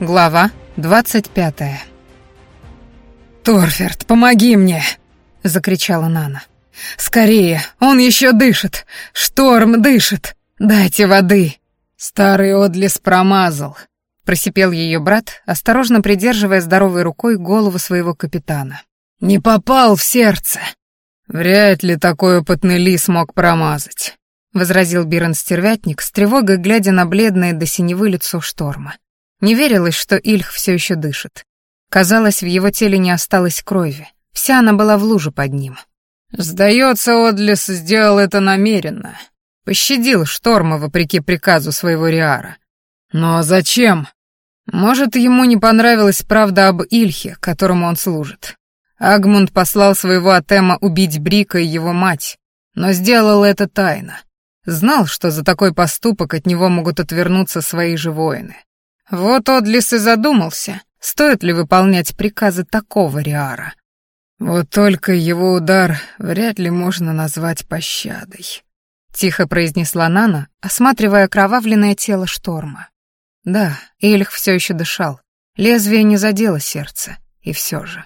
Глава 25. «Торферт, помоги мне!» — закричала Нана. «Скорее, он еще дышит! Шторм дышит! Дайте воды!» Старый Одлис промазал, просипел ее брат, осторожно придерживая здоровой рукой голову своего капитана. «Не попал в сердце!» «Вряд ли такой опытный лис мог промазать», — возразил Бирон Стервятник, с тревогой глядя на бледное до синевы лицо шторма. Не верилось, что Ильх все еще дышит. Казалось, в его теле не осталось крови. Вся она была в луже под ним. Сдается, Одлис сделал это намеренно. Пощадил шторма вопреки приказу своего Риара. Но зачем? Может, ему не понравилась правда об Ильхе, которому он служит. Агмунд послал своего Атема убить Брика и его мать, но сделал это тайно. Знал, что за такой поступок от него могут отвернуться свои же воины. Вот Одлис и задумался, стоит ли выполнять приказы такого Риара. Вот только его удар вряд ли можно назвать пощадой. Тихо произнесла Нана, осматривая кровавленное тело шторма. Да, Ильх все еще дышал. Лезвие не задело сердце, и все же.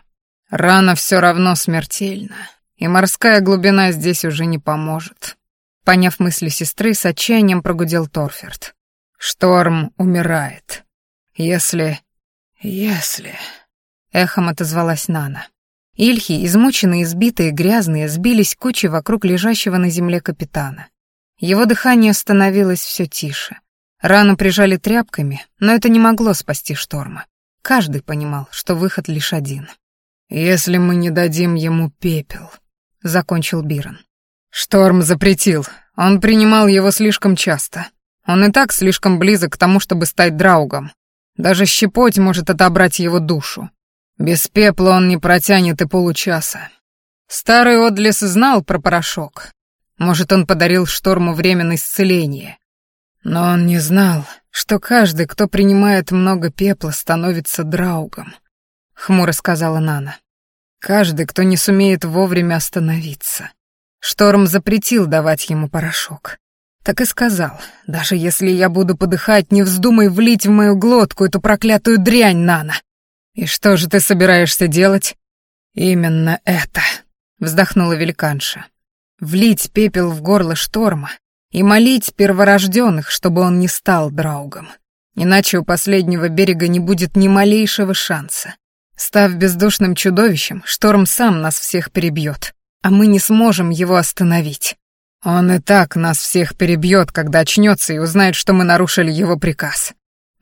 Рана все равно смертельна, и морская глубина здесь уже не поможет. Поняв мысли сестры, с отчаянием прогудел Торферт. Шторм умирает. Если... если...» Эхом отозвалась Нана. Ильхи, измученные, избитые, грязные, сбились кучей вокруг лежащего на земле капитана. Его дыхание становилось все тише. Рану прижали тряпками, но это не могло спасти шторма. Каждый понимал, что выход лишь один. «Если мы не дадим ему пепел», — закончил Бирон. «Шторм запретил. Он принимал его слишком часто. Он и так слишком близок к тому, чтобы стать драугом. Даже щепоть может отобрать его душу. Без пепла он не протянет и получаса. Старый Одлес знал про порошок. Может, он подарил Шторму временное исцеление. Но он не знал, что каждый, кто принимает много пепла, становится драугом. Хмуро сказала Нана. Каждый, кто не сумеет вовремя остановиться. Шторм запретил давать ему порошок. Так и сказал, даже если я буду подыхать, не вздумай влить в мою глотку эту проклятую дрянь, Нана. И что же ты собираешься делать? Именно это, вздохнула великанша. Влить пепел в горло шторма и молить перворожденных, чтобы он не стал драугом. Иначе у последнего берега не будет ни малейшего шанса. Став бездушным чудовищем, шторм сам нас всех перебьет, а мы не сможем его остановить. Он и так нас всех перебьет, когда очнется и узнает, что мы нарушили его приказ.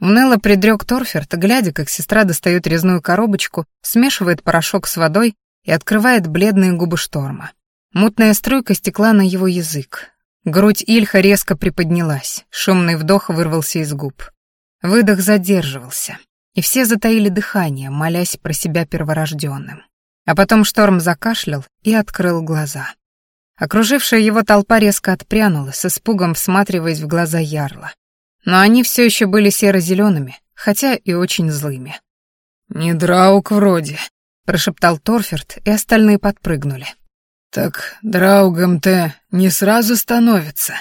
Уныло предрек Торферт, глядя, как сестра достает резную коробочку, смешивает порошок с водой и открывает бледные губы шторма. Мутная струйка стекла на его язык. Грудь Ильха резко приподнялась, шумный вдох вырвался из губ. Выдох задерживался, и все затаили дыхание, молясь про себя перворожденным. А потом шторм закашлял и открыл глаза. Окружившая его толпа резко отпрянула, с испугом всматриваясь в глаза Ярла. Но они все еще были серо-зелеными, хотя и очень злыми. «Не драук вроде», — прошептал Торферт, и остальные подпрыгнули. «Так драугом-то не сразу становится».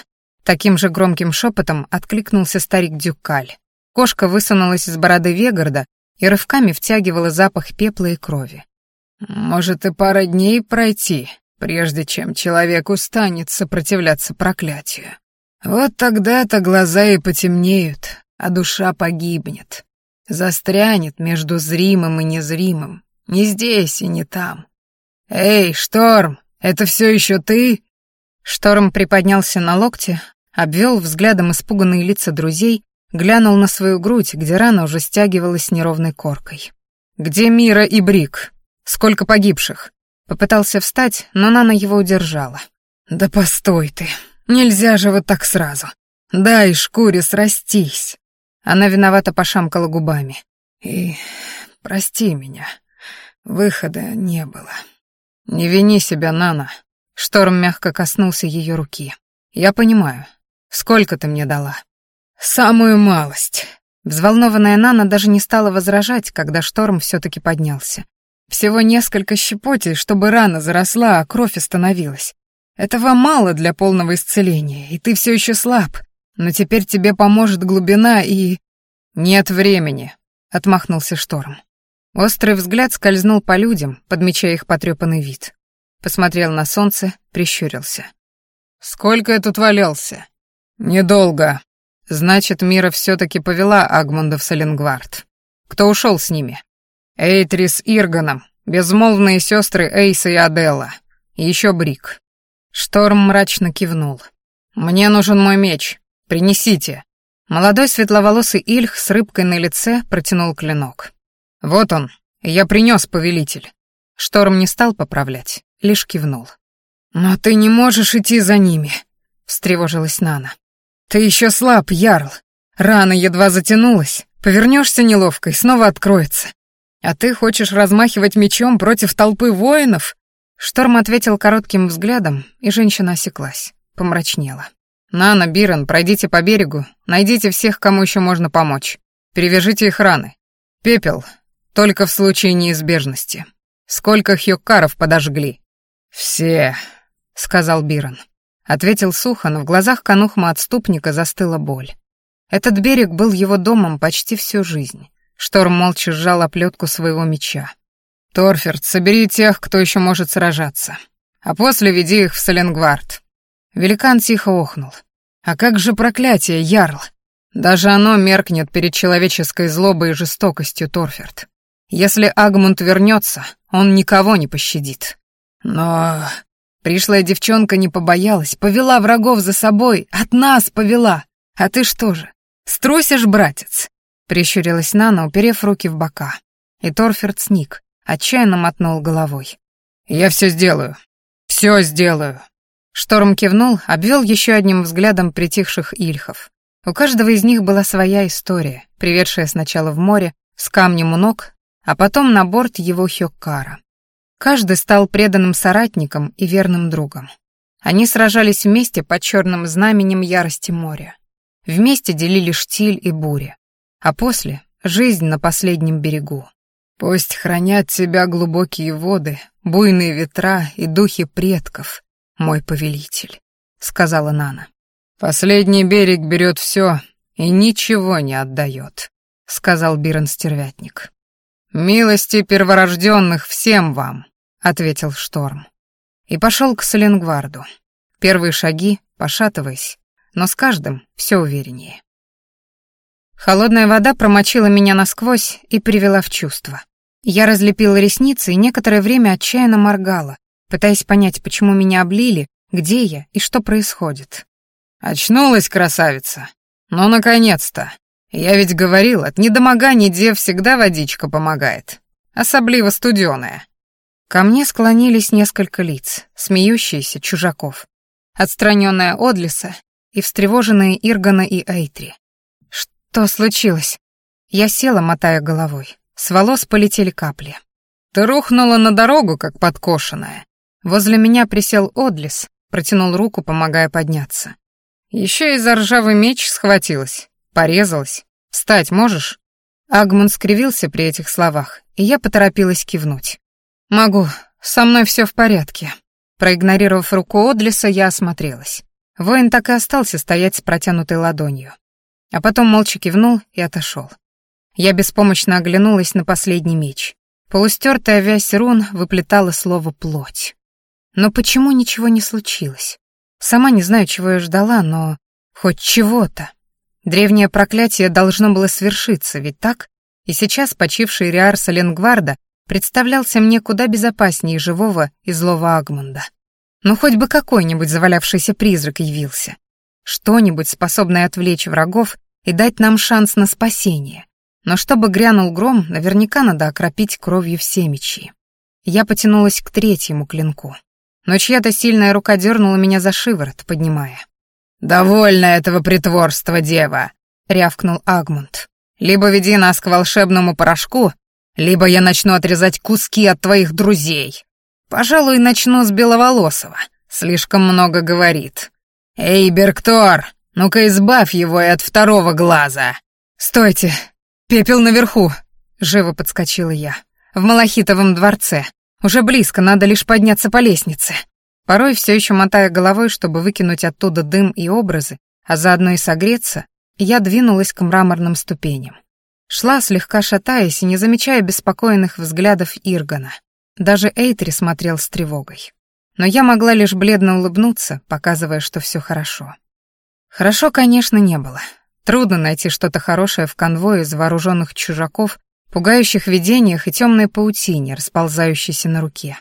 Таким же громким шепотом откликнулся старик Дюкаль. Кошка высунулась из бороды Вегарда и рывками втягивала запах пепла и крови. «Может, и пара дней пройти, прежде чем человек устанет сопротивляться проклятию. Вот тогда-то глаза и потемнеют, а душа погибнет. Застрянет между зримым и незримым, не здесь и не там. «Эй, Шторм, это все еще ты?» Шторм приподнялся на локте, обвел взглядом испуганные лица друзей, глянул на свою грудь, где рана уже стягивалась неровной коркой. «Где Мира и Брик? Сколько погибших?» Попытался встать, но Нана его удержала. «Да постой ты, нельзя же вот так сразу. Дай шкуре срастись». Она виновато пошамкала губами. «И прости меня, выхода не было». «Не вини себя, Нана». Шторм мягко коснулся ее руки. «Я понимаю. Сколько ты мне дала?» «Самую малость». Взволнованная Нана даже не стала возражать, когда шторм все-таки поднялся. Всего несколько щепотей, чтобы рана заросла, а кровь остановилась. Этого мало для полного исцеления, и ты все еще слаб. Но теперь тебе поможет глубина и... Нет времени. — отмахнулся Шторм. Острый взгляд скользнул по людям, подмечая их потрепанный вид. Посмотрел на солнце, прищурился. «Сколько я тут валялся?» «Недолго. Значит, Мира все-таки повела Агмунда в Саленгвард. Кто ушел с ними?» «Эйтрис Ирганом, безмолвные сестры Эйса и Аделла. Еще Брик». Шторм мрачно кивнул. «Мне нужен мой меч. Принесите». Молодой светловолосый Ильх с рыбкой на лице протянул клинок. «Вот он. Я принес, повелитель». Шторм не стал поправлять, лишь кивнул. «Но ты не можешь идти за ними», — встревожилась Нана. «Ты еще слаб, Ярл. Рана едва затянулась. Повернешься неловко и снова откроется. А ты хочешь размахивать мечом против толпы воинов?» Шторм ответил коротким взглядом, и женщина осеклась, помрачнела. «Нана, Бирен, пройдите по берегу, найдите всех, кому еще можно помочь. Перевяжите их раны. Пепел, только в случае неизбежности. Сколько хьюккаров подожгли?» «Все», — сказал Бирон. Ответил сухо, но в глазах канухма-отступника застыла боль. Этот берег был его домом почти всю жизнь. Шторм молча сжал оплетку своего меча. «Торферд, собери тех, кто еще может сражаться. А после веди их в Саленгвард». Великан тихо охнул. «А как же проклятие, Ярл? Даже оно меркнет перед человеческой злобой и жестокостью, Торферд. Если Агмунд вернется, он никого не пощадит. Но Пришлая девчонка не побоялась, повела врагов за собой, от нас повела. А ты что же, струсишь, братец?» Прищурилась Нана, уперев руки в бока. И Торферд сник, отчаянно мотнул головой. «Я все сделаю. Все сделаю». Шторм кивнул, обвел еще одним взглядом притихших ильхов. У каждого из них была своя история, приведшая сначала в море, с камнем у ног, а потом на борт его Хёккара. Каждый стал преданным соратником и верным другом. Они сражались вместе под черным знаменем ярости моря. Вместе делили штиль и буря. А после — жизнь на последнем берегу. «Пусть хранят тебя глубокие воды, буйные ветра и духи предков, мой повелитель», — сказала Нана. «Последний берег берет все и ничего не отдает», — сказал Бирон Стервятник. «Милости перворожденных всем вам», — ответил Шторм. И пошел к Саленгварду. Первые шаги, пошатываясь, но с каждым все увереннее. Холодная вода промочила меня насквозь и привела в чувство. Я разлепила ресницы и некоторое время отчаянно моргала, пытаясь понять, почему меня облили, где я и что происходит. «Очнулась красавица! Ну, наконец-то! Я ведь говорил, от недомоганий дев всегда водичка помогает, особливо студеная. Ко мне склонились несколько лиц, смеющиеся чужаков, отстраненная Одлиса и встревоженные Иргана и Эйтри. «Что случилось?» Я села, мотая головой. С волос полетели капли. «Ты рухнула на дорогу, как подкошенная». Возле меня присел Одлис, протянул руку, помогая подняться. Еще и за ржавый меч схватилась, порезалась. Встать можешь?» Агмун скривился при этих словах, и я поторопилась кивнуть. «Могу, со мной все в порядке». Проигнорировав руку Одлиса, я осмотрелась. Воин так и остался стоять с протянутой ладонью. А потом молча кивнул и отошел. Я беспомощно оглянулась на последний меч. Полустертая вязь рун выплетала слово «плоть». Но почему ничего не случилось? Сама не знаю, чего я ждала, но хоть чего-то. Древнее проклятие должно было свершиться, ведь так? И сейчас почивший Риар Саленгварда представлялся мне куда безопаснее живого и злого Агмунда. Ну, хоть бы какой-нибудь завалявшийся призрак явился. Что-нибудь, способное отвлечь врагов и дать нам шанс на спасение. Но чтобы грянул гром, наверняка надо окропить кровью все мечи. Я потянулась к третьему клинку. Но чья-то сильная рука дернула меня за шиворот, поднимая. «Довольно этого притворства, дева!» — рявкнул Агмунд. «Либо веди нас к волшебному порошку, либо я начну отрезать куски от твоих друзей. Пожалуй, начну с Беловолосого. Слишком много говорит. Эй, Берктор, ну-ка избавь его и от второго глаза. Стойте, пепел наверху, живо подскочила я. В Малахитовом дворце. Уже близко, надо лишь подняться по лестнице. Порой все еще мотая головой, чтобы выкинуть оттуда дым и образы, а заодно и согреться, я двинулась к мраморным ступеням. Шла, слегка шатаясь и не замечая беспокойных взглядов Иргана. Даже Эйтри смотрел с тревогой. Но я могла лишь бледно улыбнуться, показывая, что все хорошо. Хорошо, конечно, не было. Трудно найти что-то хорошее в конвое из вооруженных чужаков, пугающих видениях и темной паутине, расползающейся на руке.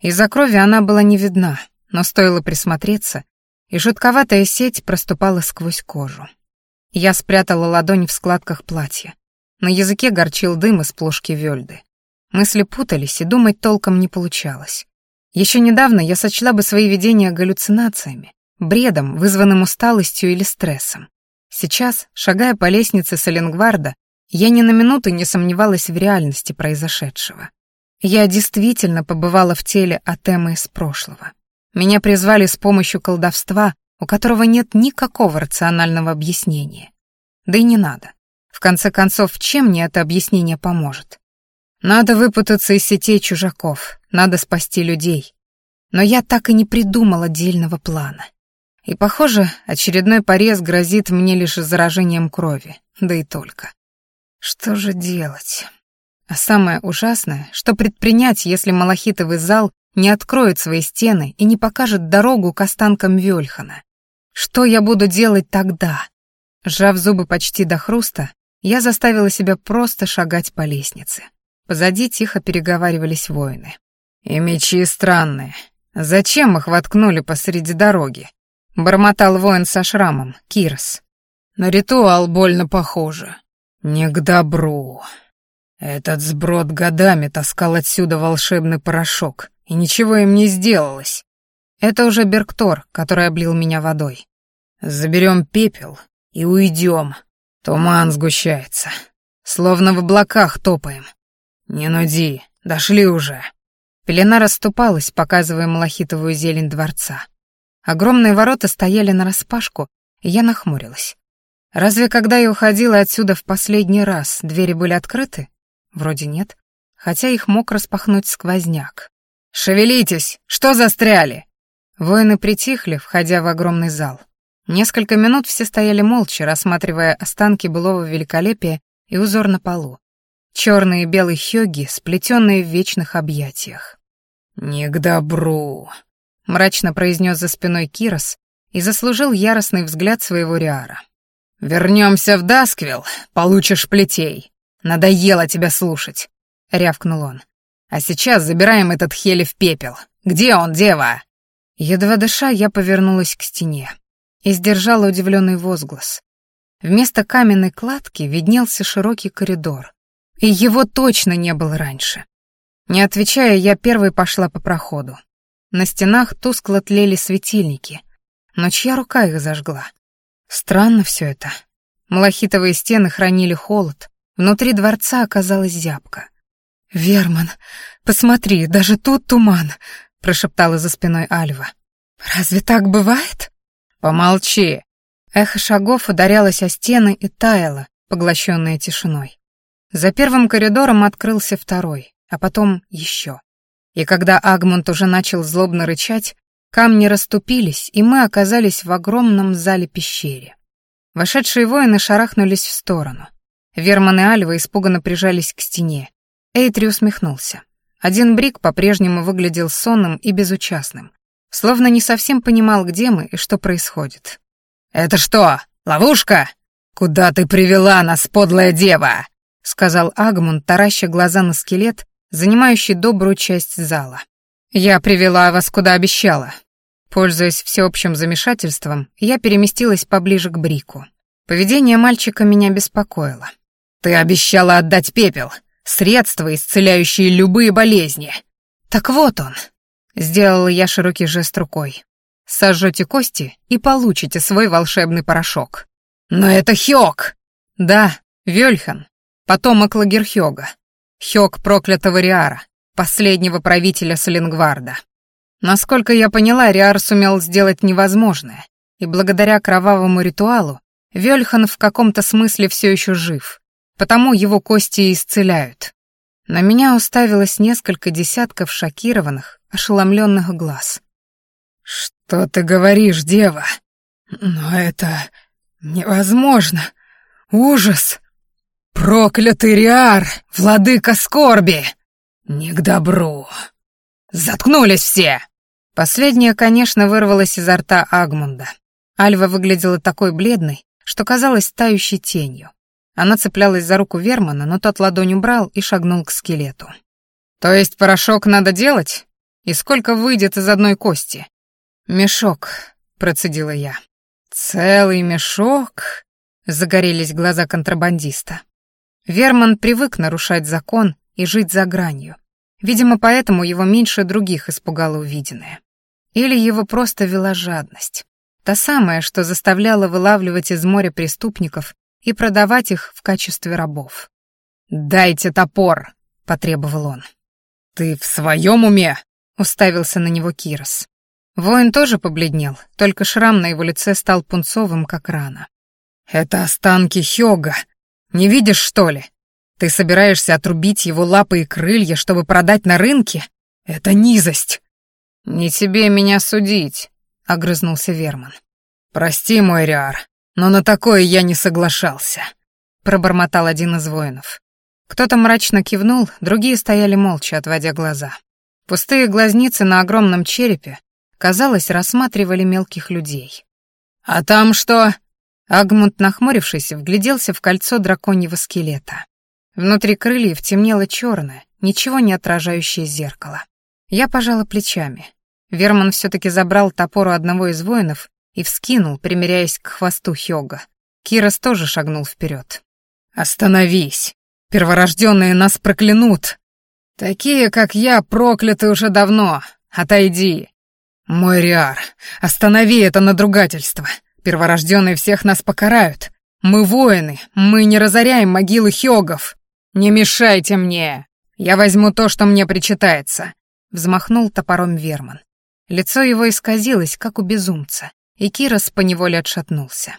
Из-за крови она была не видна, но стоило присмотреться, и жутковатая сеть проступала сквозь кожу. Я спрятала ладонь в складках платья. На языке горчил дым из плошки Вёльды. Мысли путались, и думать толком не получалось. Еще недавно я сочла бы свои видения галлюцинациями, бредом, вызванным усталостью или стрессом. Сейчас, шагая по лестнице Соленгварда, я ни на минуту не сомневалась в реальности произошедшего. Я действительно побывала в теле Атемы из прошлого. Меня призвали с помощью колдовства, у которого нет никакого рационального объяснения. Да и не надо. В конце концов, чем мне это объяснение поможет? Надо выпутаться из сетей чужаков, надо спасти людей. Но я так и не придумал отдельного плана. И, похоже, очередной порез грозит мне лишь заражением крови, да и только. Что же делать? А самое ужасное, что предпринять, если малахитовый зал не откроет свои стены и не покажет дорогу к останкам Вёльхана. Что я буду делать тогда? Сжав зубы почти до хруста, я заставила себя просто шагать по лестнице. Позади тихо переговаривались воины. «И мечи странные. Зачем их воткнули посреди дороги?» Бормотал воин со шрамом, Кирос. «На ритуал больно похоже. Не к добру. Этот сброд годами таскал отсюда волшебный порошок, и ничего им не сделалось. Это уже Берктор, который облил меня водой. Заберем пепел и уйдем. Туман сгущается. Словно в облаках топаем. Не нуди, дошли уже. Пелена расступалась, показывая малахитовую зелень дворца. Огромные ворота стояли нараспашку, и я нахмурилась. Разве когда я уходила отсюда в последний раз, двери были открыты? Вроде нет, хотя их мог распахнуть сквозняк. «Шевелитесь! Что застряли?» Воины притихли, входя в огромный зал. Несколько минут все стояли молча, рассматривая останки былого великолепия и узор на полу. Черные и белые хёги, сплетенные в вечных объятиях. «Не к добру», — мрачно произнес за спиной Кирос и заслужил яростный взгляд своего Риара. «Вернемся в Дасквилл, получишь плетей. Надоело тебя слушать», — рявкнул он. А сейчас забираем этот Хели в пепел. Где он, дева?» Едва дыша, я повернулась к стене и сдержала удивленный возглас. Вместо каменной кладки виднелся широкий коридор, и его точно не было раньше. Не отвечая, я первой пошла по проходу. На стенах тускло тлели светильники, но чья рука их зажгла? Странно все это. Малахитовые стены хранили холод, внутри дворца оказалась зябка. «Верман, посмотри, даже тут туман», — прошептала за спиной Альва. «Разве так бывает?» «Помолчи!» Эхо шагов ударялось о стены и таяло, поглощенное тишиной. За первым коридором открылся второй, а потом еще. И когда Агмунд уже начал злобно рычать, камни расступились, и мы оказались в огромном зале-пещере. Вошедшие воины шарахнулись в сторону. Верман и Альва испуганно прижались к стене, Эйтри усмехнулся. Один Брик по-прежнему выглядел сонным и безучастным, словно не совсем понимал, где мы и что происходит. «Это что, ловушка? Куда ты привела нас, подлая дева?» — сказал Агмун, тараща глаза на скелет, занимающий добрую часть зала. «Я привела вас, куда обещала». Пользуясь всеобщим замешательством, я переместилась поближе к Брику. Поведение мальчика меня беспокоило. «Ты обещала отдать пепел. Средство, исцеляющее любые болезни. Так вот он. Сделала я широкий жест рукой. Сожжете кости и получите свой волшебный порошок. Но это Хёк! Да, Вёльхан, потомок Лагерхёга. Хёк проклятого Риара, последнего правителя Саленгварда. Насколько я поняла, Риар сумел сделать невозможное, и благодаря кровавому ритуалу Вёльхан в каком-то смысле все еще жив потому его кости исцеляют. На меня уставилось несколько десятков шокированных, ошеломленных глаз. «Что ты говоришь, дева? Но это невозможно. Ужас!» Проклятый Риар, владыка скорби! Не к добру! Заткнулись все!» Последнее, конечно, вырвалось изо рта Агмунда. Альва выглядела такой бледной, что казалась тающей тенью. Она цеплялась за руку Вермана, но тот ладонь убрал и шагнул к скелету. «То есть порошок надо делать? И сколько выйдет из одной кости?» «Мешок», — процедила я. «Целый мешок?» — загорелись глаза контрабандиста. Верман привык нарушать закон и жить за гранью. Видимо, поэтому его меньше других испугало увиденное. Или его просто вела жадность. Та самая, что заставляла вылавливать из моря преступников и продавать их в качестве рабов. «Дайте топор!» — потребовал он. «Ты в своем уме?» — уставился на него Кирос. Воин тоже побледнел, только шрам на его лице стал пунцовым, как рана. «Это останки Хёга. Не видишь, что ли? Ты собираешься отрубить его лапы и крылья, чтобы продать на рынке? Это низость!» «Не тебе меня судить», — огрызнулся Верман. «Прости, мой Риар, но на такое я не соглашался», — пробормотал один из воинов. Кто-то мрачно кивнул, другие стояли молча, отводя глаза. Пустые глазницы на огромном черепе, казалось, рассматривали мелких людей. «А там что?» Агмунд, нахмурившись, вгляделся в кольцо драконьего скелета. Внутри крыльев темнело черное, ничего не отражающее зеркало. Я пожала плечами. Верман все-таки забрал топор у одного из воинов и вскинул, примеряясь к хвосту Хёга. Кирос тоже шагнул вперед. «Остановись! Перворожденные нас проклянут! Такие, как я, прокляты уже давно! Отойди!» «Мой Риар, останови это надругательство! Перворожденные всех нас покарают! Мы воины, мы не разоряем могилы Хёгов! Не мешайте мне! Я возьму то, что мне причитается!» Взмахнул топором Верман. Лицо его исказилось, как у безумца и Кирос поневоле отшатнулся.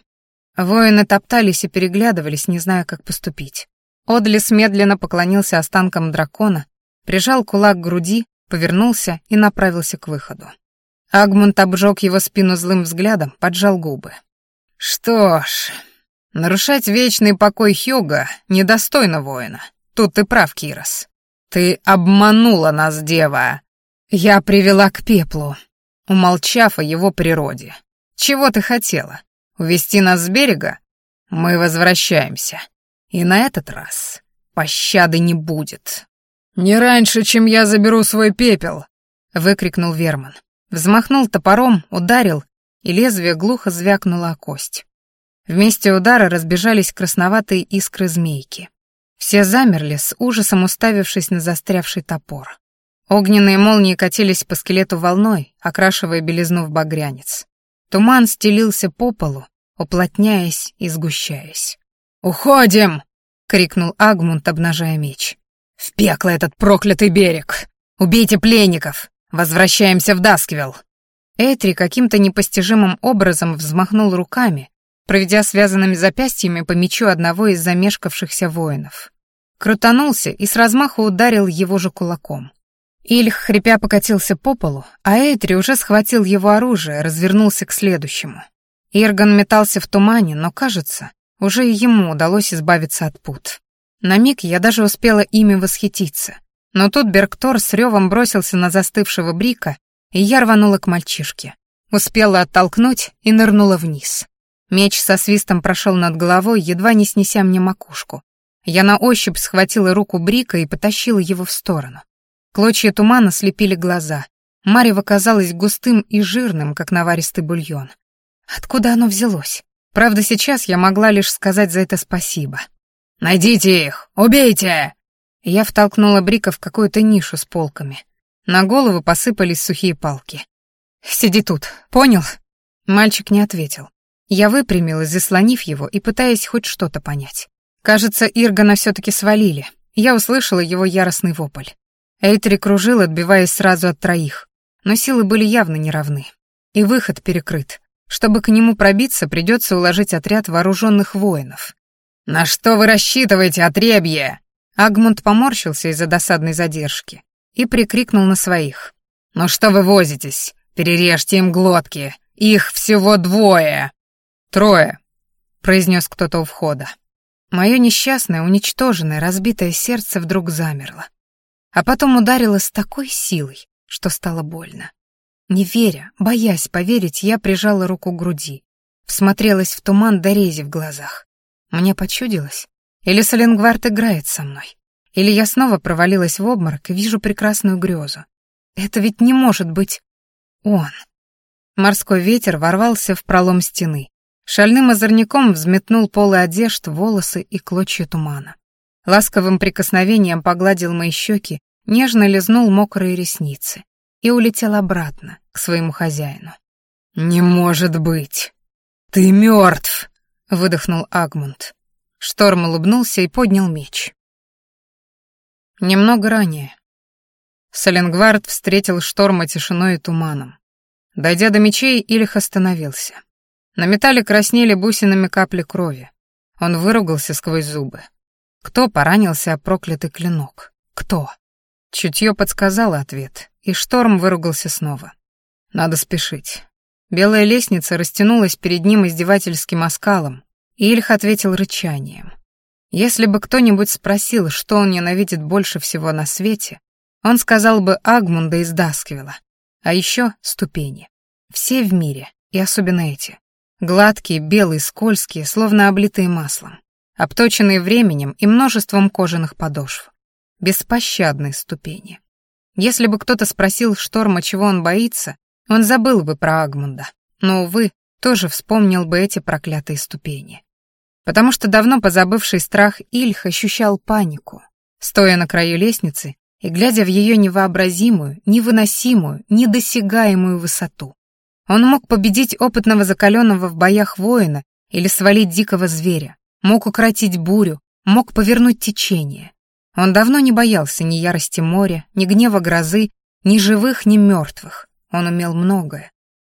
Воины топтались и переглядывались, не зная, как поступить. Одлис медленно поклонился останкам дракона, прижал кулак к груди, повернулся и направился к выходу. Агмунд обжег его спину злым взглядом, поджал губы. «Что ж, нарушать вечный покой Хьюга недостойно воина. Тут ты прав, Кирос. Ты обманула нас, дева. Я привела к пеплу, умолчав о его природе. Чего ты хотела? Увести нас с берега? Мы возвращаемся. И на этот раз пощады не будет. Не раньше, чем я заберу свой пепел, выкрикнул Верман. Взмахнул топором, ударил, и лезвие глухо звякнуло о кость. Вместе удара разбежались красноватые искры змейки. Все замерли, с ужасом уставившись на застрявший топор. Огненные молнии катились по скелету волной, окрашивая белизну в багрянец. Туман стелился по полу, уплотняясь и сгущаясь. «Уходим!» — крикнул Агмунд, обнажая меч. «В пекло этот проклятый берег! Убейте пленников! Возвращаемся в Дасквилл!» Этри каким-то непостижимым образом взмахнул руками, проведя связанными запястьями по мечу одного из замешкавшихся воинов. Крутанулся и с размаху ударил его же кулаком. Ильх, хрипя, покатился по полу, а Эйтри уже схватил его оружие, развернулся к следующему. Ирган метался в тумане, но, кажется, уже и ему удалось избавиться от пут. На миг я даже успела ими восхититься. Но тут Берктор с ревом бросился на застывшего Брика, и я рванула к мальчишке. Успела оттолкнуть и нырнула вниз. Меч со свистом прошел над головой, едва не снеся мне макушку. Я на ощупь схватила руку Брика и потащила его в сторону. Клочья тумана слепили глаза. Марево казалось густым и жирным, как наваристый бульон. Откуда оно взялось? Правда, сейчас я могла лишь сказать за это спасибо. «Найдите их! Убейте!» Я втолкнула Брика в какую-то нишу с полками. На голову посыпались сухие палки. «Сиди тут, понял?» Мальчик не ответил. Я выпрямилась, заслонив его и пытаясь хоть что-то понять. Кажется, Иргана все-таки свалили. Я услышала его яростный вопль. Эйтри кружил, отбиваясь сразу от троих, но силы были явно неравны. И выход перекрыт. Чтобы к нему пробиться, придется уложить отряд вооруженных воинов. «На что вы рассчитываете, отребье?» Агмунд поморщился из-за досадной задержки и прикрикнул на своих. «Ну что вы возитесь? Перережьте им глотки. Их всего двое!» «Трое», — произнес кто-то у входа. Мое несчастное, уничтоженное, разбитое сердце вдруг замерло. А потом ударило с такой силой, что стало больно. Не веря, боясь поверить, я прижала руку к груди, всмотрелась в туман до рези в глазах. Мне почудилось? Или Соленгвард играет со мной? Или я снова провалилась в обморок и вижу прекрасную грезу? Это ведь не может быть он. Морской ветер ворвался в пролом стены. Шальным озорником взметнул полы одежд, волосы и клочья тумана. Ласковым прикосновением погладил мои щеки, нежно лизнул мокрые ресницы и улетел обратно, к своему хозяину. «Не может быть! Ты мертв!» — выдохнул Агмунд. Шторм улыбнулся и поднял меч. Немного ранее. Соленгвард встретил шторма тишиной и туманом. Дойдя до мечей, Ильх остановился. На металле краснели бусинами капли крови. Он выругался сквозь зубы. Кто поранился о проклятый клинок? Кто? Чутье подсказало ответ, и шторм выругался снова. Надо спешить. Белая лестница растянулась перед ним издевательским оскалом, Ильх ответил рычанием. Если бы кто-нибудь спросил, что он ненавидит больше всего на свете, он сказал бы Агмунда из Дасквила, а еще ступени. Все в мире, и особенно эти. Гладкие, белые, скользкие, словно облитые маслом, обточенные временем и множеством кожаных подошв беспощадной ступени. Если бы кто-то спросил Шторма, чего он боится, он забыл бы про Агмунда, но, увы, тоже вспомнил бы эти проклятые ступени. Потому что давно позабывший страх Ильх ощущал панику, стоя на краю лестницы и глядя в ее невообразимую, невыносимую, недосягаемую высоту. Он мог победить опытного закаленного в боях воина или свалить дикого зверя, мог укротить бурю, мог повернуть течение. Он давно не боялся ни ярости моря, ни гнева грозы, ни живых, ни мертвых. Он умел многое.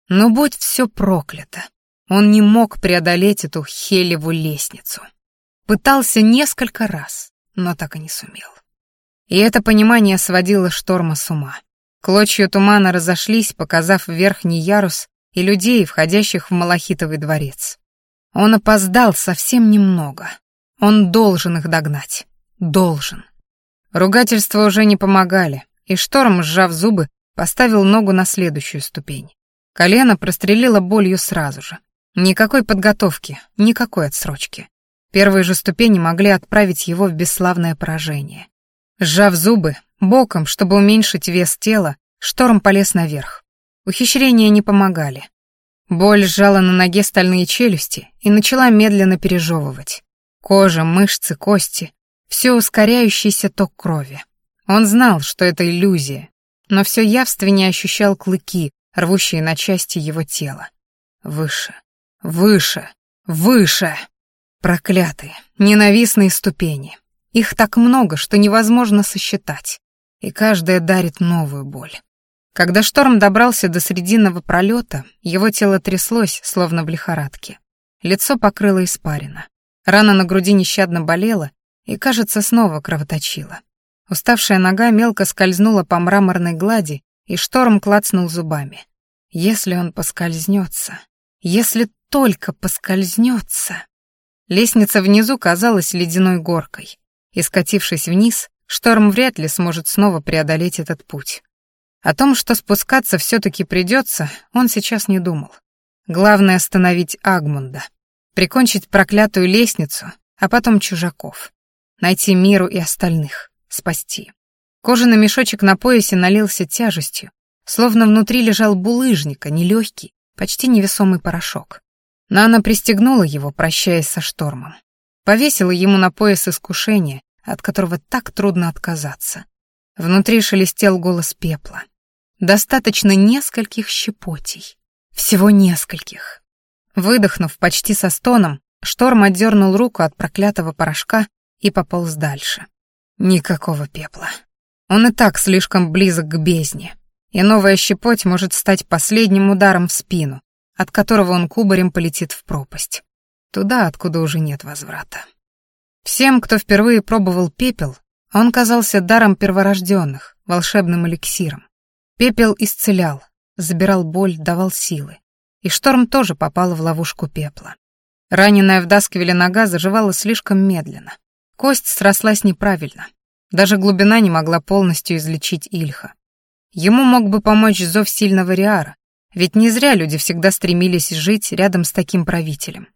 Но будь все проклято, он не мог преодолеть эту хелеву лестницу. Пытался несколько раз, но так и не сумел. И это понимание сводило шторма с ума. Клочья тумана разошлись, показав верхний ярус и людей, входящих в Малахитовый дворец. Он опоздал совсем немного. Он должен их догнать. Должен. Ругательства уже не помогали, и шторм, сжав зубы, поставил ногу на следующую ступень. Колено прострелило болью сразу же. Никакой подготовки, никакой отсрочки. Первые же ступени могли отправить его в бесславное поражение. Сжав зубы, боком, чтобы уменьшить вес тела, шторм полез наверх. Ухищрения не помогали. Боль сжала на ноге стальные челюсти и начала медленно пережевывать. Кожа, мышцы, кости все ускоряющийся ток крови. Он знал, что это иллюзия, но все явственнее ощущал клыки, рвущие на части его тела. Выше, выше, выше. Проклятые, ненавистные ступени. Их так много, что невозможно сосчитать, и каждая дарит новую боль. Когда шторм добрался до срединного пролета, его тело тряслось, словно в лихорадке. Лицо покрыло испарина. Рана на груди нещадно болела, и, кажется, снова кровоточила. Уставшая нога мелко скользнула по мраморной глади, и шторм клацнул зубами. Если он поскользнется, если только поскользнется. Лестница внизу казалась ледяной горкой, и, скатившись вниз, шторм вряд ли сможет снова преодолеть этот путь. О том, что спускаться все-таки придется, он сейчас не думал. Главное — остановить Агмунда, прикончить проклятую лестницу, а потом чужаков. Найти миру и остальных. Спасти. Кожаный мешочек на поясе налился тяжестью, словно внутри лежал булыжника, нелегкий, почти невесомый порошок. Нана пристегнула его, прощаясь со штормом. Повесила ему на пояс искушение, от которого так трудно отказаться. Внутри шелестел голос пепла. Достаточно нескольких щепотей. Всего нескольких. Выдохнув почти со стоном, шторм отдернул руку от проклятого порошка и пополз дальше. Никакого пепла. Он и так слишком близок к бездне, и новая щепоть может стать последним ударом в спину, от которого он кубарем полетит в пропасть. Туда, откуда уже нет возврата. Всем, кто впервые пробовал пепел, он казался даром перворожденных, волшебным эликсиром. Пепел исцелял, забирал боль, давал силы. И шторм тоже попал в ловушку пепла. Раненая в Дасквиле нога заживала слишком медленно. Кость срослась неправильно. Даже глубина не могла полностью излечить Ильха. Ему мог бы помочь зов сильного Риара, ведь не зря люди всегда стремились жить рядом с таким правителем.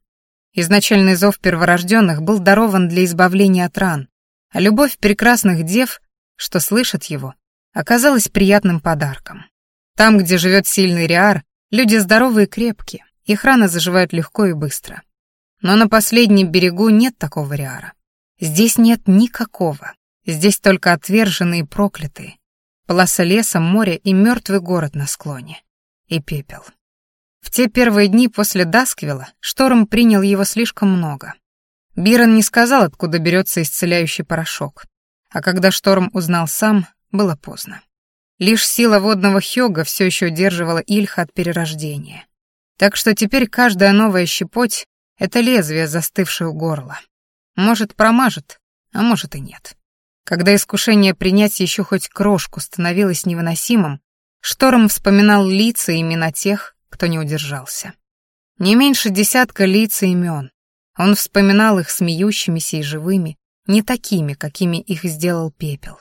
Изначальный зов перворожденных был дарован для избавления от ран, а любовь прекрасных дев, что слышат его, оказалась приятным подарком. Там, где живет сильный Риар, люди здоровые и крепкие, их раны заживают легко и быстро. Но на последнем берегу нет такого Риара. Здесь нет никакого. Здесь только отверженные и проклятые. Полоса леса, море и мертвый город на склоне. И пепел. В те первые дни после Дасквилла Шторм принял его слишком много. Бирон не сказал, откуда берется исцеляющий порошок. А когда Шторм узнал сам, было поздно. Лишь сила водного Хёга все еще удерживала Ильха от перерождения. Так что теперь каждая новая щепоть — это лезвие, застывшее у горла. Может, промажет, а может и нет. Когда искушение принять еще хоть крошку становилось невыносимым, Шторм вспоминал лица и имена тех, кто не удержался. Не меньше десятка лиц и имен. Он вспоминал их смеющимися и живыми, не такими, какими их сделал пепел.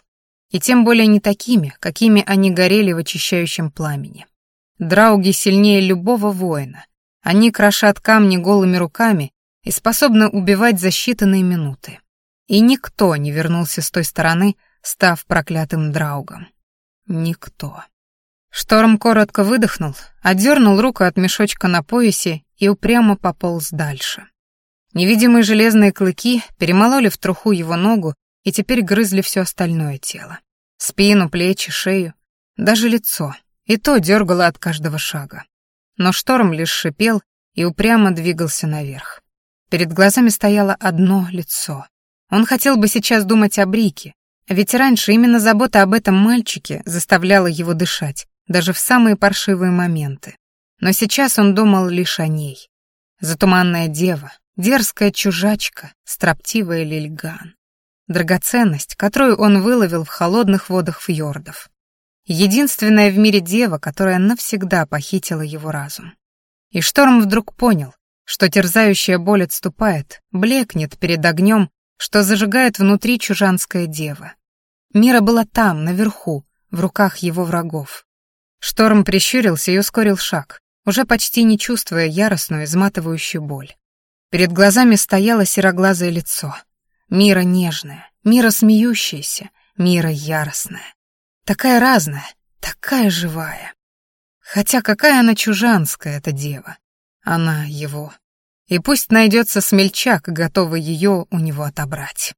И тем более не такими, какими они горели в очищающем пламени. Драуги сильнее любого воина. Они крошат камни голыми руками и способна убивать за считанные минуты. И никто не вернулся с той стороны, став проклятым драугом. Никто. Шторм коротко выдохнул, отдернул руку от мешочка на поясе и упрямо пополз дальше. Невидимые железные клыки перемололи в труху его ногу и теперь грызли все остальное тело. Спину, плечи, шею, даже лицо. И то дергало от каждого шага. Но шторм лишь шипел и упрямо двигался наверх. Перед глазами стояло одно лицо. Он хотел бы сейчас думать о Брике, ведь раньше именно забота об этом мальчике заставляла его дышать, даже в самые паршивые моменты. Но сейчас он думал лишь о ней. Затуманная дева, дерзкая чужачка, строптивая лильган. Драгоценность, которую он выловил в холодных водах фьордов. Единственная в мире дева, которая навсегда похитила его разум. И Шторм вдруг понял, что терзающая боль отступает, блекнет перед огнем, что зажигает внутри чужанская дева. Мира была там, наверху, в руках его врагов. Шторм прищурился и ускорил шаг, уже почти не чувствуя яростную, изматывающую боль. Перед глазами стояло сероглазое лицо. Мира нежная, мира смеющаяся, мира яростная. Такая разная, такая живая. Хотя какая она чужанская, эта дева. Она его. И пусть найдется смельчак, готовый ее у него отобрать.